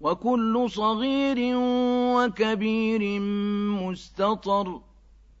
وكل صغير وكبير مستطر